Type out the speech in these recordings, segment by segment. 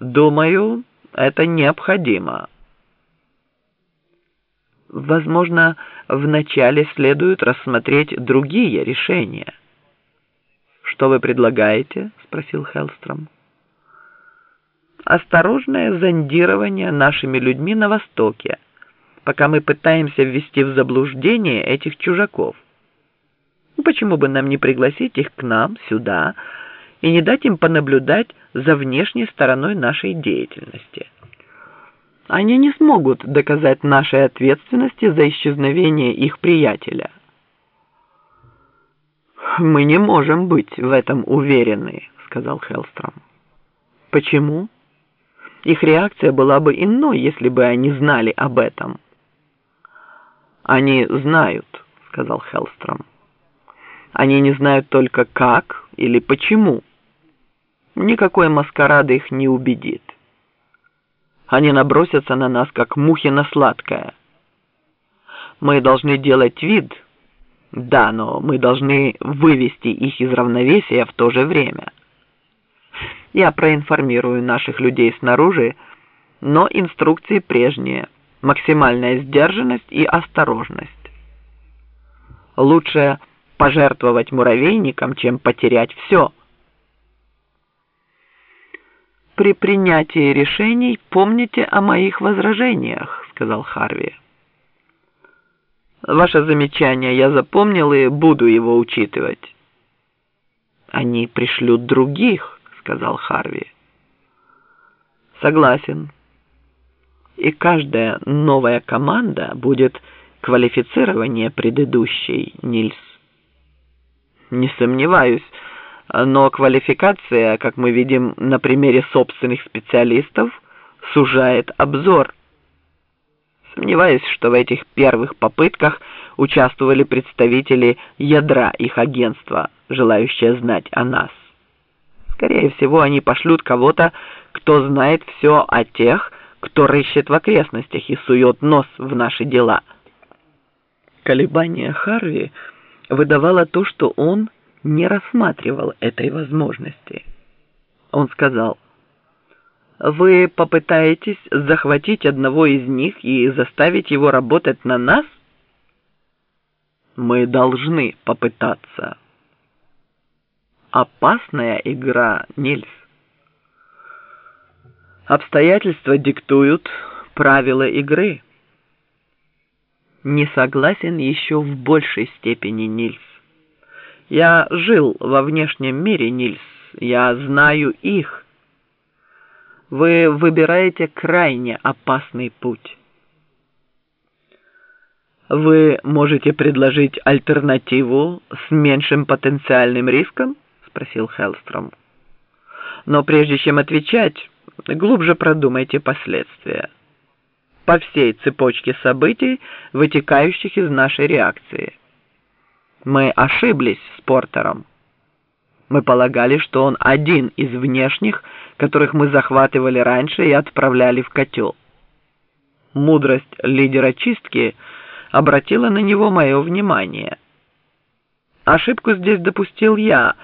Думаю, это необходимо. Возможно, вначале следует рассмотреть другие решения. «Что вы предлагаете?» — спросил Хеллстром. «Осторожное зондирование нашими людьми на Востоке, пока мы пытаемся ввести в заблуждение этих чужаков. Почему бы нам не пригласить их к нам, сюда, и не дать им понаблюдать за внешней стороной нашей деятельности?» Они не смогут доказать нашей ответственности за исчезновение их приятеля. «Мы не можем быть в этом уверены», — сказал Хеллстром. «Почему? Их реакция была бы иной, если бы они знали об этом». «Они знают», — сказал Хеллстром. «Они не знают только как или почему. Никакой маскарада их не убедит». Они набросятся на нас, как мухи на сладкое. Мы должны делать вид, да, но мы должны вывести их из равновесия в то же время. Я проинформирую наших людей снаружи, но инструкции прежние. Максимальная сдержанность и осторожность. Лучше пожертвовать муравейником, чем потерять все – при принятии решений помните о моих возражениях», — сказал Харви. «Ваше замечание я запомнил и буду его учитывать». «Они пришлют других», — сказал Харви. «Согласен. И каждая новая команда будет квалифицирование предыдущей, Нильс». «Не сомневаюсь» но квалификация, как мы видим на примере собственных специалистов, сужает обзор. Сомневаюсь, что в этих первых попытках участвовали представители ядра их агентства, желающие знать о нас. Скорее всего, они пошлют кого-то, кто знает все о тех, кто рыщет в окрестностях и сует нос в наши дела. Колебание Харви выдавало то, что он не рассматривал этой возможности. Он сказал, «Вы попытаетесь захватить одного из них и заставить его работать на нас?» «Мы должны попытаться». «Опасная игра, Нильс». Обстоятельства диктуют правила игры. Не согласен еще в большей степени Нильс. Я жил во внешнем мире, Нильс. Я знаю их. Вы выбираете крайне опасный путь. Вы можете предложить альтернативу с меньшим потенциальным риском? Спросил Хеллстром. Но прежде чем отвечать, глубже продумайте последствия. По всей цепочке событий, вытекающих из нашей реакции. Мы ошиблись с Портером. Мы полагали, что он один из внешних, которых мы захватывали раньше и отправляли в котел. Мудрость лидера чистки обратила на него мое внимание. Ошибку здесь допустил я,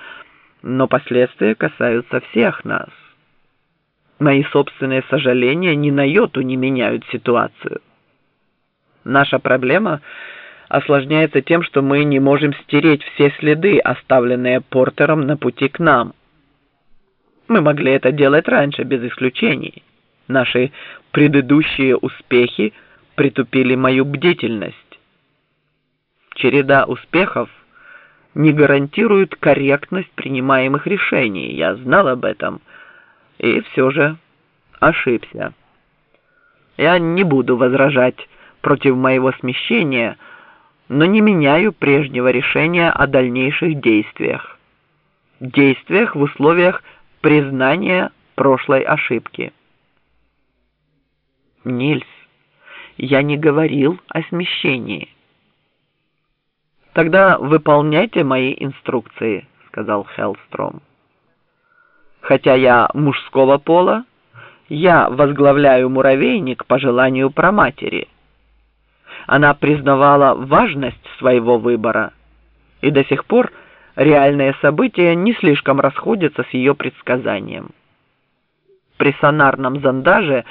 но последствия касаются всех нас. Мои собственные сожаления ни на йоту не меняют ситуацию. Наша проблема — осложняется тем, что мы не можем стереть все следы, оставленные Портером на пути к нам. Мы могли это делать раньше, без исключений. Наши предыдущие успехи притупили мою бдительность. Череда успехов не гарантирует корректность принимаемых решений. Я знал об этом и все же ошибся. Я не буду возражать против моего смещения, но не меняю прежнего решения о дальнейших действиях. Действиях в условиях признания прошлой ошибки. Нильс, я не говорил о смещении. Тогда выполняйте мои инструкции, сказал Хеллстром. Хотя я мужского пола, я возглавляю муравейник по желанию проматери. Она признавала важность своего выбора, и до сих пор реальные события не слишком расходятся с ее предсказанием. при сонарном зондаже